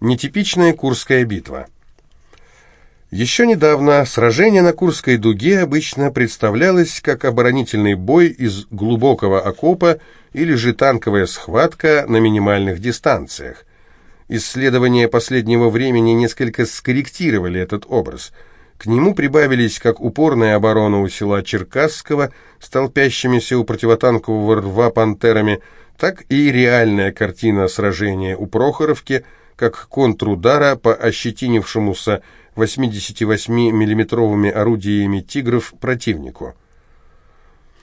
Нетипичная Курская битва. Еще недавно сражение на Курской дуге обычно представлялось как оборонительный бой из глубокого окопа или же танковая схватка на минимальных дистанциях. Исследования последнего времени несколько скорректировали этот образ. К нему прибавились как упорная оборона у села Черкасского с толпящимися у противотанкового рва пантерами, так и реальная картина сражения у Прохоровки, как контрудара по ощетинившемуся 88 миллиметровыми орудиями «Тигров» противнику –